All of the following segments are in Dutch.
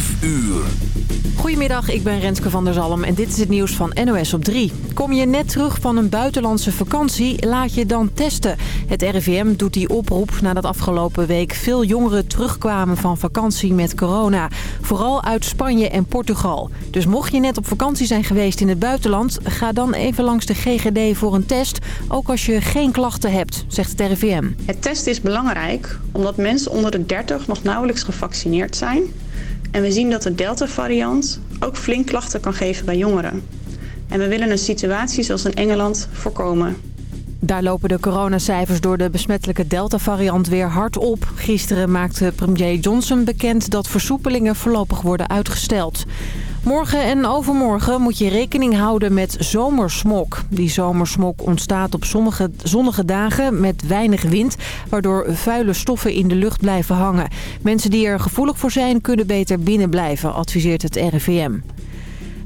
5 uur. Goedemiddag, ik ben Renske van der Zalm en dit is het nieuws van NOS op 3. Kom je net terug van een buitenlandse vakantie, laat je dan testen. Het RIVM doet die oproep nadat afgelopen week veel jongeren terugkwamen van vakantie met corona. Vooral uit Spanje en Portugal. Dus mocht je net op vakantie zijn geweest in het buitenland, ga dan even langs de GGD voor een test. Ook als je geen klachten hebt, zegt het RIVM. Het testen is belangrijk omdat mensen onder de 30 nog nauwelijks gevaccineerd zijn... En we zien dat de Delta-variant ook flink klachten kan geven bij jongeren. En we willen een situatie zoals in Engeland voorkomen. Daar lopen de coronacijfers door de besmettelijke Delta-variant weer hard op. Gisteren maakte premier Johnson bekend dat versoepelingen voorlopig worden uitgesteld. Morgen en overmorgen moet je rekening houden met zomersmok. Die zomersmok ontstaat op sommige zonnige dagen met weinig wind... waardoor vuile stoffen in de lucht blijven hangen. Mensen die er gevoelig voor zijn kunnen beter binnen blijven, adviseert het RIVM.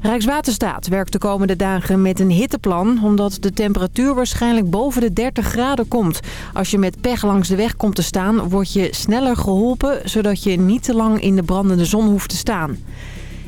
Rijkswaterstaat werkt de komende dagen met een hitteplan... omdat de temperatuur waarschijnlijk boven de 30 graden komt. Als je met pech langs de weg komt te staan, word je sneller geholpen... zodat je niet te lang in de brandende zon hoeft te staan.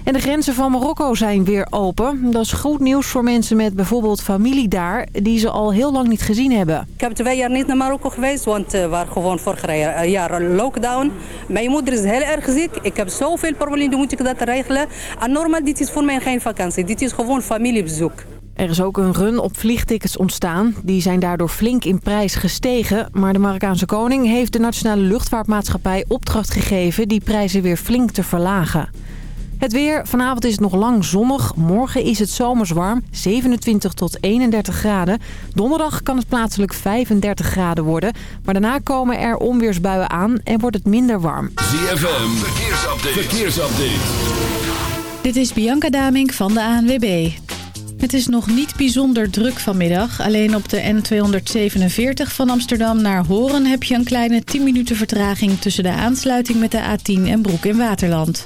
En de grenzen van Marokko zijn weer open. Dat is goed nieuws voor mensen met bijvoorbeeld familie daar... die ze al heel lang niet gezien hebben. Ik heb twee jaar niet naar Marokko geweest, want we waren gewoon vorig jaar lockdown. Mijn moeder is heel erg ziek. Ik heb zoveel problemen, moet ik dat regelen. En normaal, dit is voor mij geen vakantie. Dit is gewoon familiebezoek. Er is ook een run op vliegtickets ontstaan. Die zijn daardoor flink in prijs gestegen. Maar de Marokkaanse koning heeft de Nationale Luchtvaartmaatschappij opdracht gegeven... die prijzen weer flink te verlagen. Het weer. Vanavond is het nog lang zonnig. Morgen is het zomers warm. 27 tot 31 graden. Donderdag kan het plaatselijk 35 graden worden. Maar daarna komen er onweersbuien aan en wordt het minder warm. ZFM. Verkeersupdate. Verkeersupdate. Dit is Bianca Damink van de ANWB. Het is nog niet bijzonder druk vanmiddag. Alleen op de N247 van Amsterdam naar Horen heb je een kleine 10 minuten vertraging... tussen de aansluiting met de A10 en Broek in Waterland.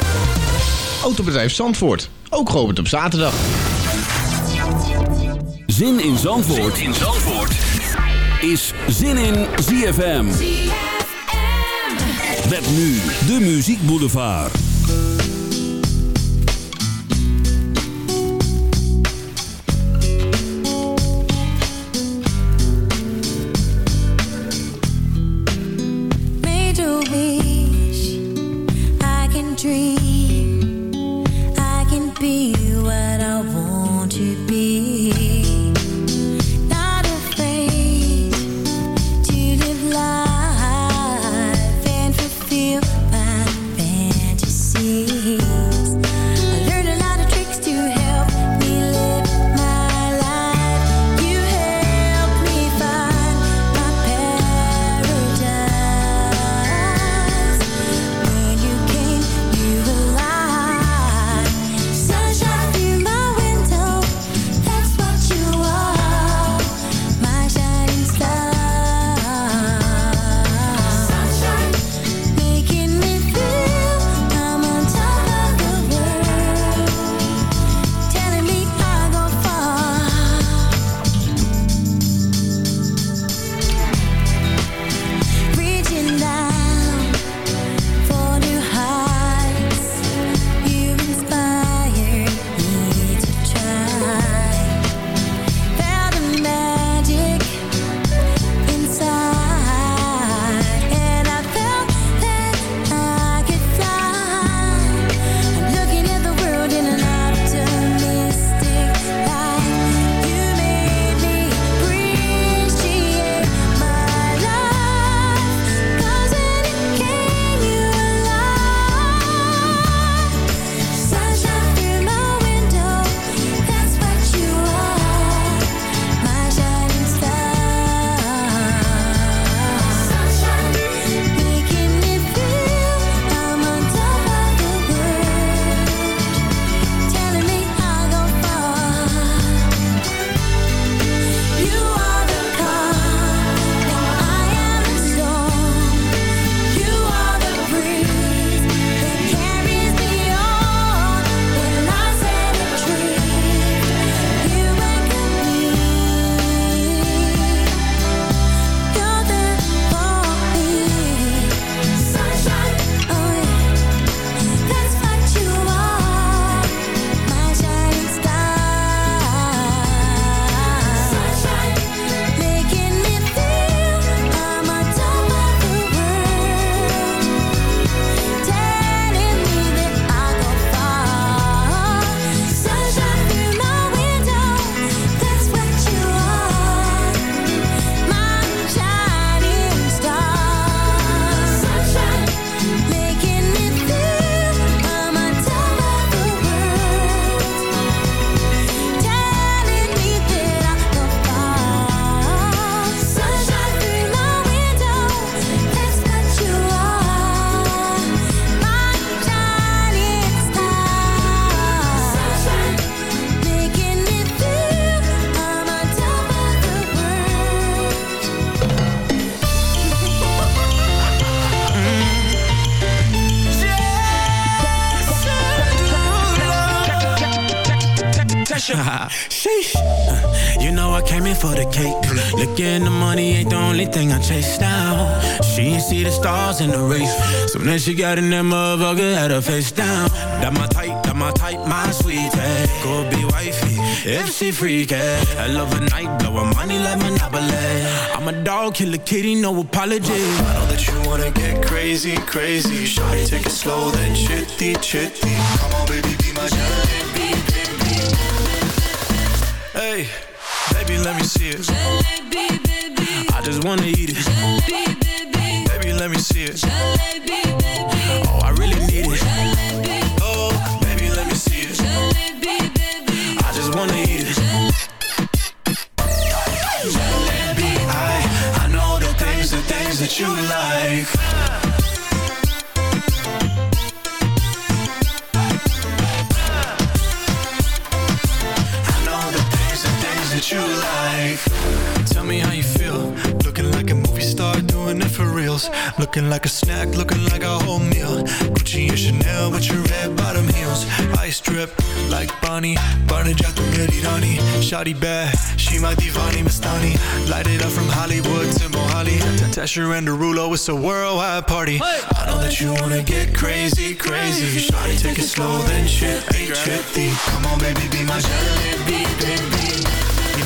Autobedrijf Zandvoort. Ook geopend op zaterdag. Zin in Zandvoort, in Zandvoort. is Zin in ZFM. Met nu de Muziek Boulevard. Soon as she got in that motherfucker, had her face down. That my type, that my type, my sweetie. Go be wifey, if she freaky. I love a night, blowin' money like Monopoly. I'm a dog, kill a kitty, no apology. I know that you wanna get crazy, crazy. Shawty, take it slow, then chitty, chitty. Come on, baby, be my jalebi, baby. Hey, baby, let me see it. I just wanna eat it. Baby, let me see it. Oh, Tell me how you feel. Looking like a movie star, doing it for reals. Looking like a snack, looking like a whole meal. Gucci and Chanel with your red bottom heels. Ice drip like Bonnie. Barney Jack Rani. Shotty bad, she my divani Mastani. Light it up from Hollywood to Mohali. Tesher and Derulo, it's a worldwide party. I know that you wanna get crazy, crazy. Shotty, take it slow, then chippy, chippy. Come on, baby, be my jalebi, baby.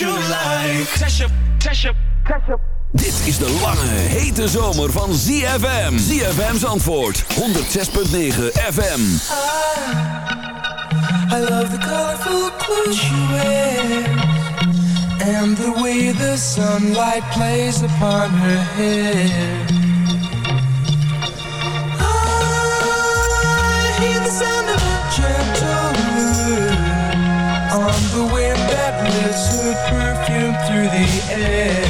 the things that you like. Dit is de lange, hete zomer van ZFM. ZFM's antwoord, 106.9 FM. I love the colorful clothes she wears And the way the sunlight plays upon her hair você.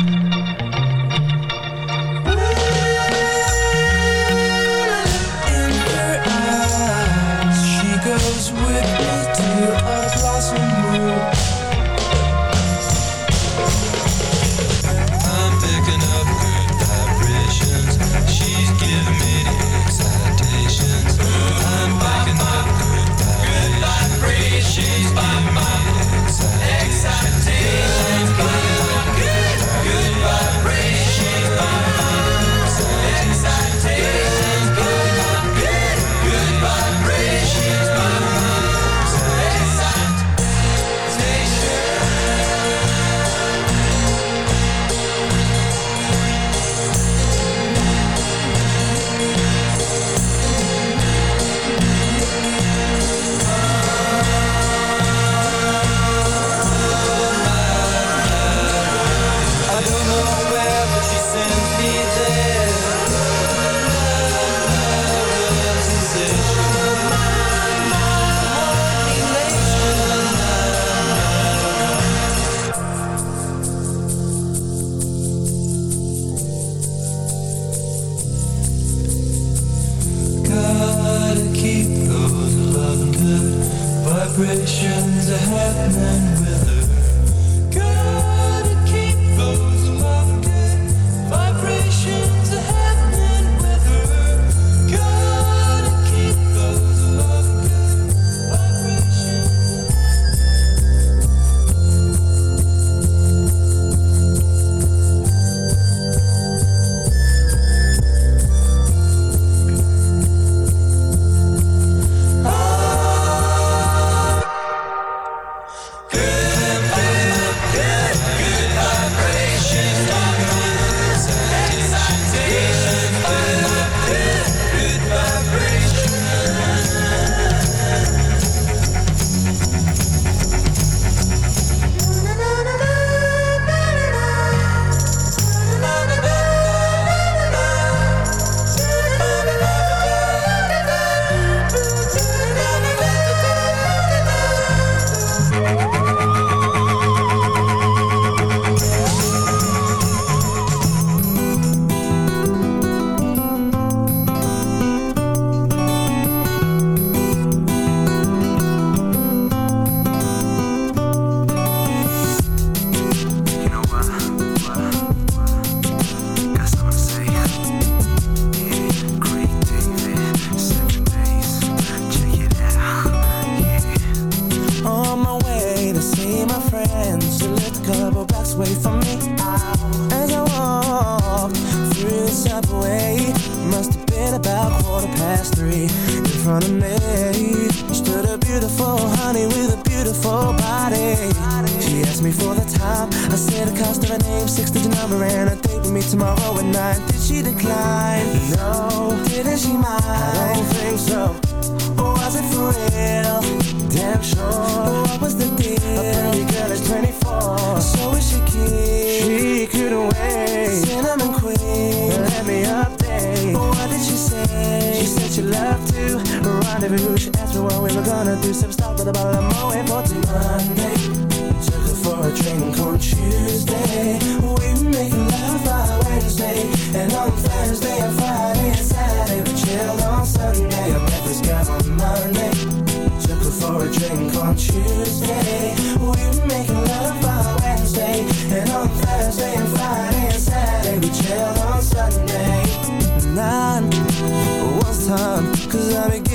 No Didn't she mind? I don't think so was it for real? Damn sure. What was the deal? A pretty girl is 24. So is she keen? She couldn't wait. Cinnamon queen. Let me update. What did she say? She said she loved to rendezvous. She asked me what we were gonna do. Some stop with a bottle of Moet for Monday. Took her for a drink on Tuesday.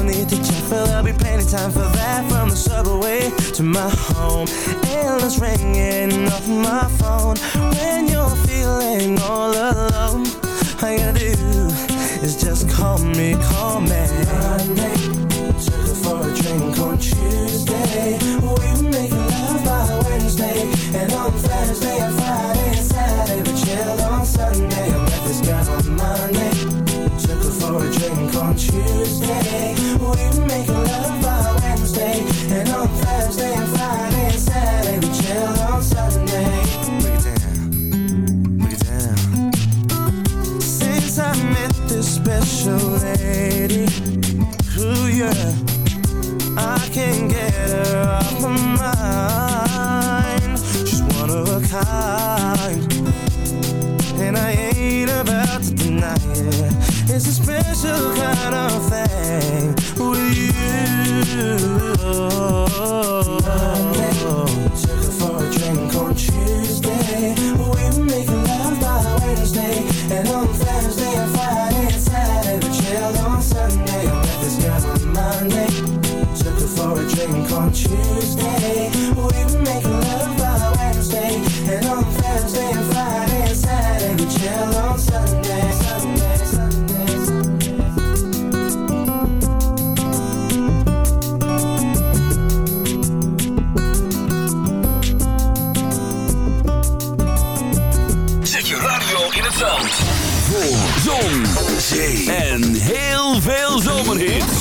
No need to check, but there'll be plenty time for that. From the subway to my home. Endless ringing off my phone. When you're feeling all alone All you gotta do is just call me, call me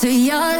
to your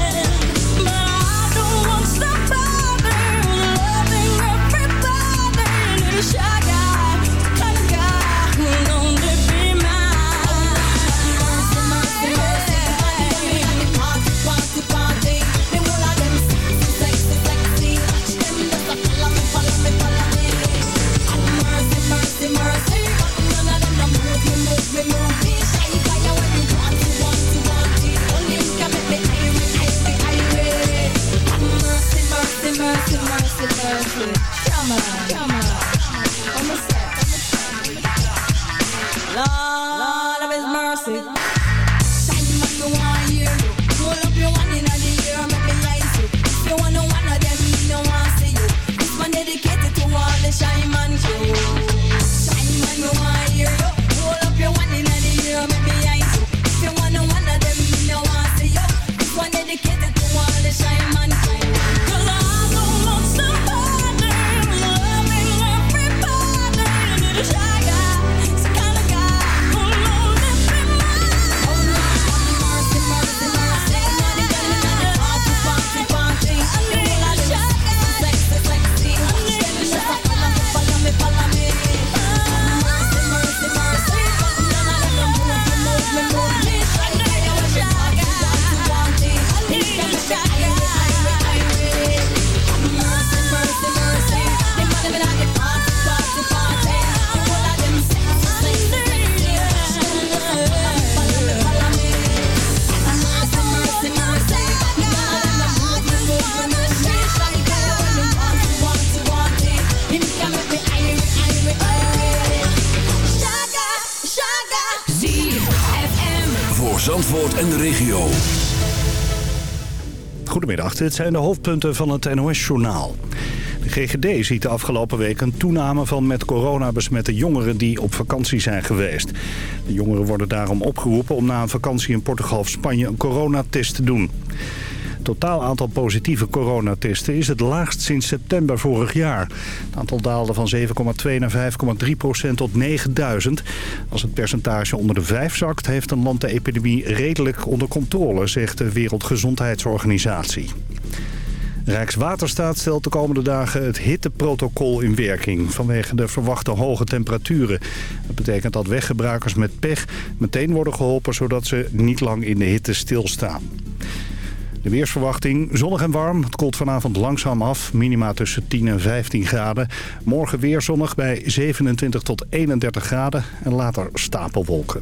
Lord of His mercy. en de regio. Goedemiddag, dit zijn de hoofdpunten van het NOS-journaal. De GGD ziet de afgelopen week een toename van met corona besmette jongeren die op vakantie zijn geweest. De jongeren worden daarom opgeroepen om na een vakantie in Portugal of Spanje een coronatest te doen totaal aantal positieve coronatesten is het laagst sinds september vorig jaar. Het aantal daalde van 7,2 naar 5,3 procent tot 9000. Als het percentage onder de vijf zakt, heeft een land de epidemie redelijk onder controle, zegt de Wereldgezondheidsorganisatie. Rijkswaterstaat stelt de komende dagen het hitteprotocol in werking... vanwege de verwachte hoge temperaturen. Dat betekent dat weggebruikers met pech meteen worden geholpen... zodat ze niet lang in de hitte stilstaan. De weersverwachting zonnig en warm. Het koelt vanavond langzaam af. Minima tussen 10 en 15 graden. Morgen weer zonnig bij 27 tot 31 graden. En later stapelwolken.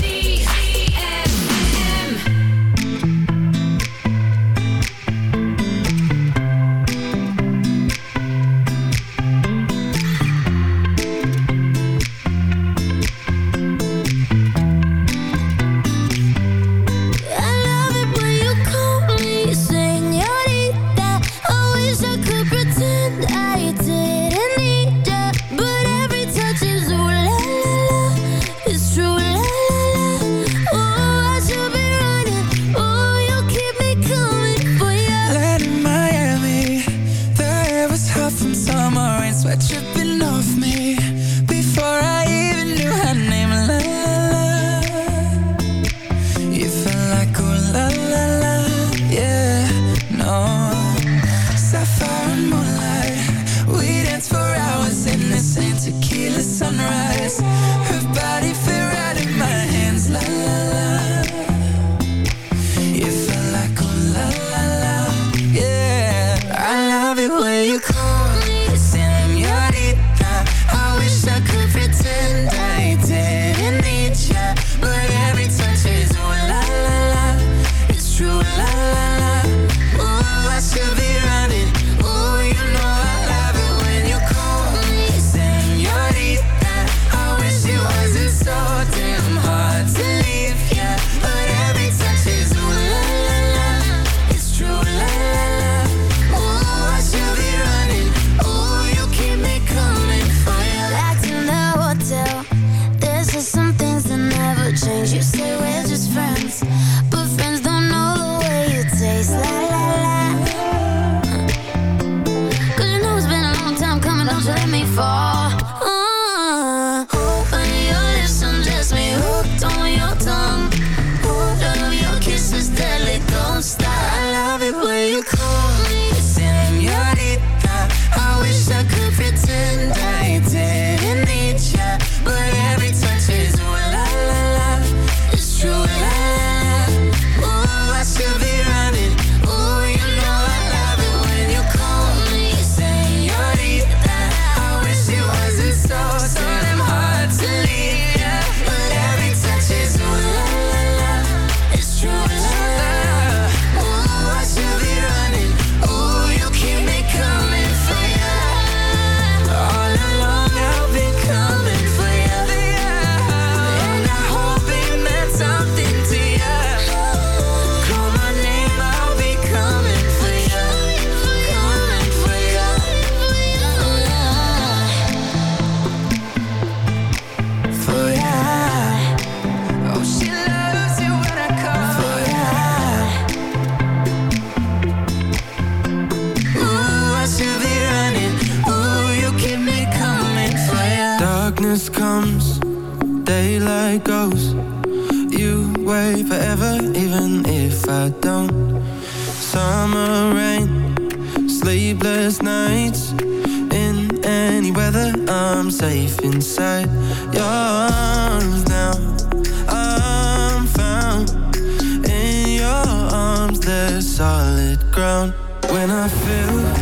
When I feel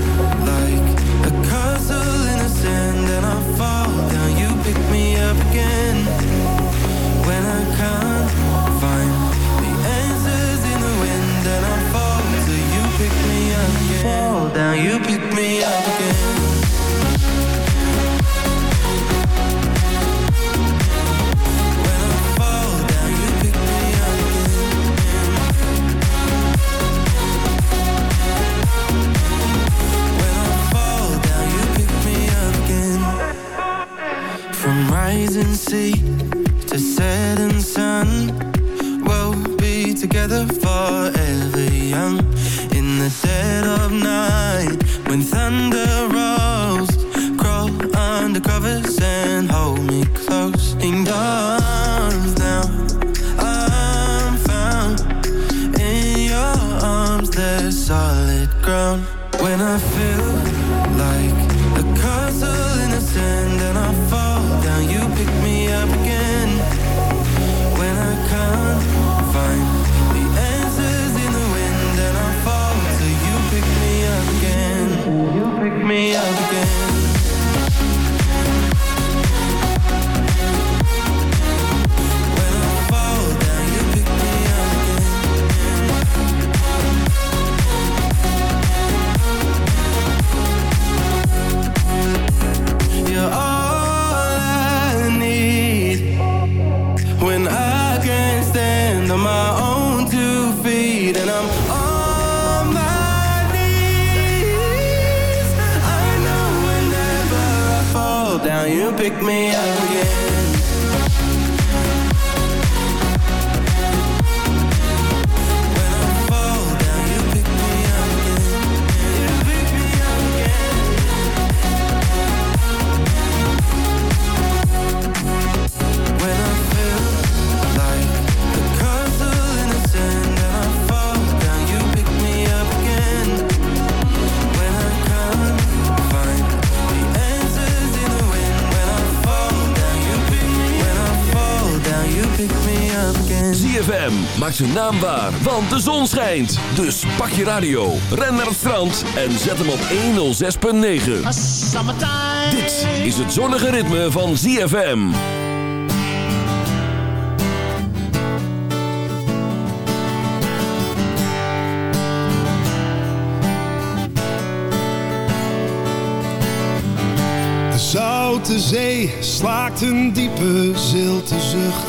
together forever young. In the dead of night, when thunder you pick me up again. ZFM maakt zijn naam waar, want de zon schijnt. Dus pak je radio, ren naar het strand en zet hem op 106.9. Dit is het zonnige ritme van ZFM. De zoute zee slaakt een diepe zilte zucht.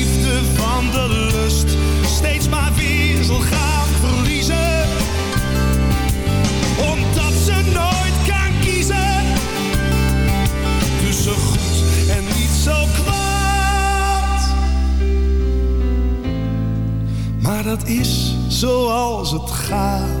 als het gaat.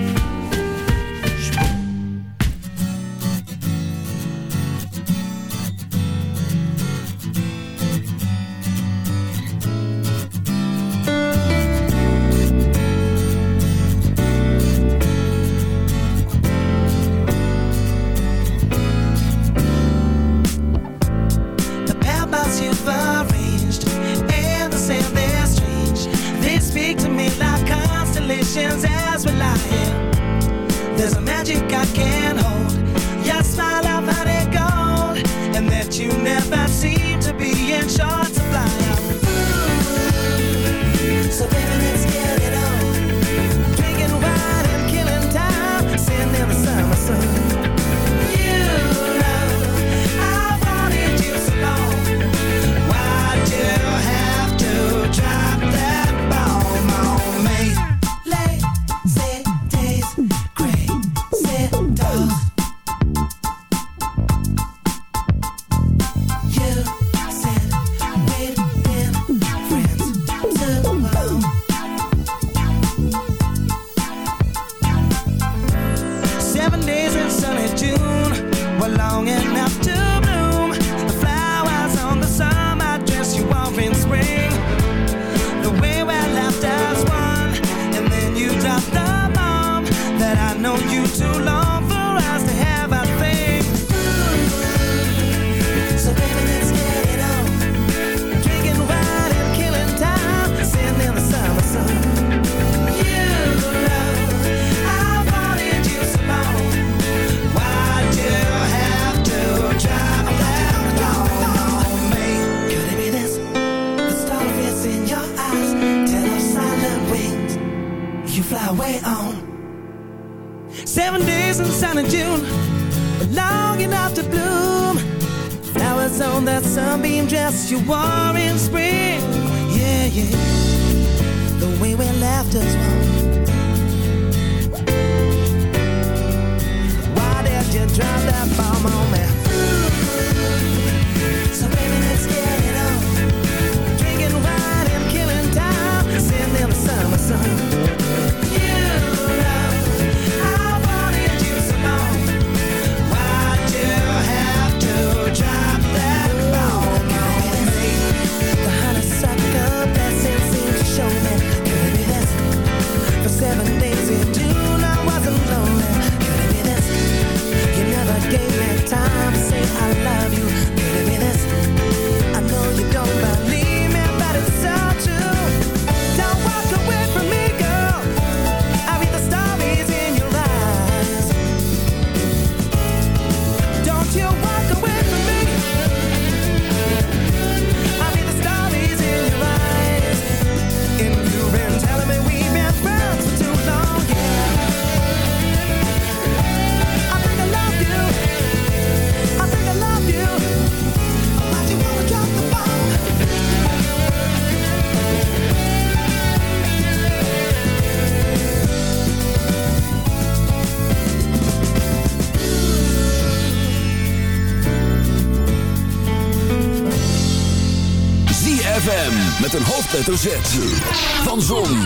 Zet van Zon,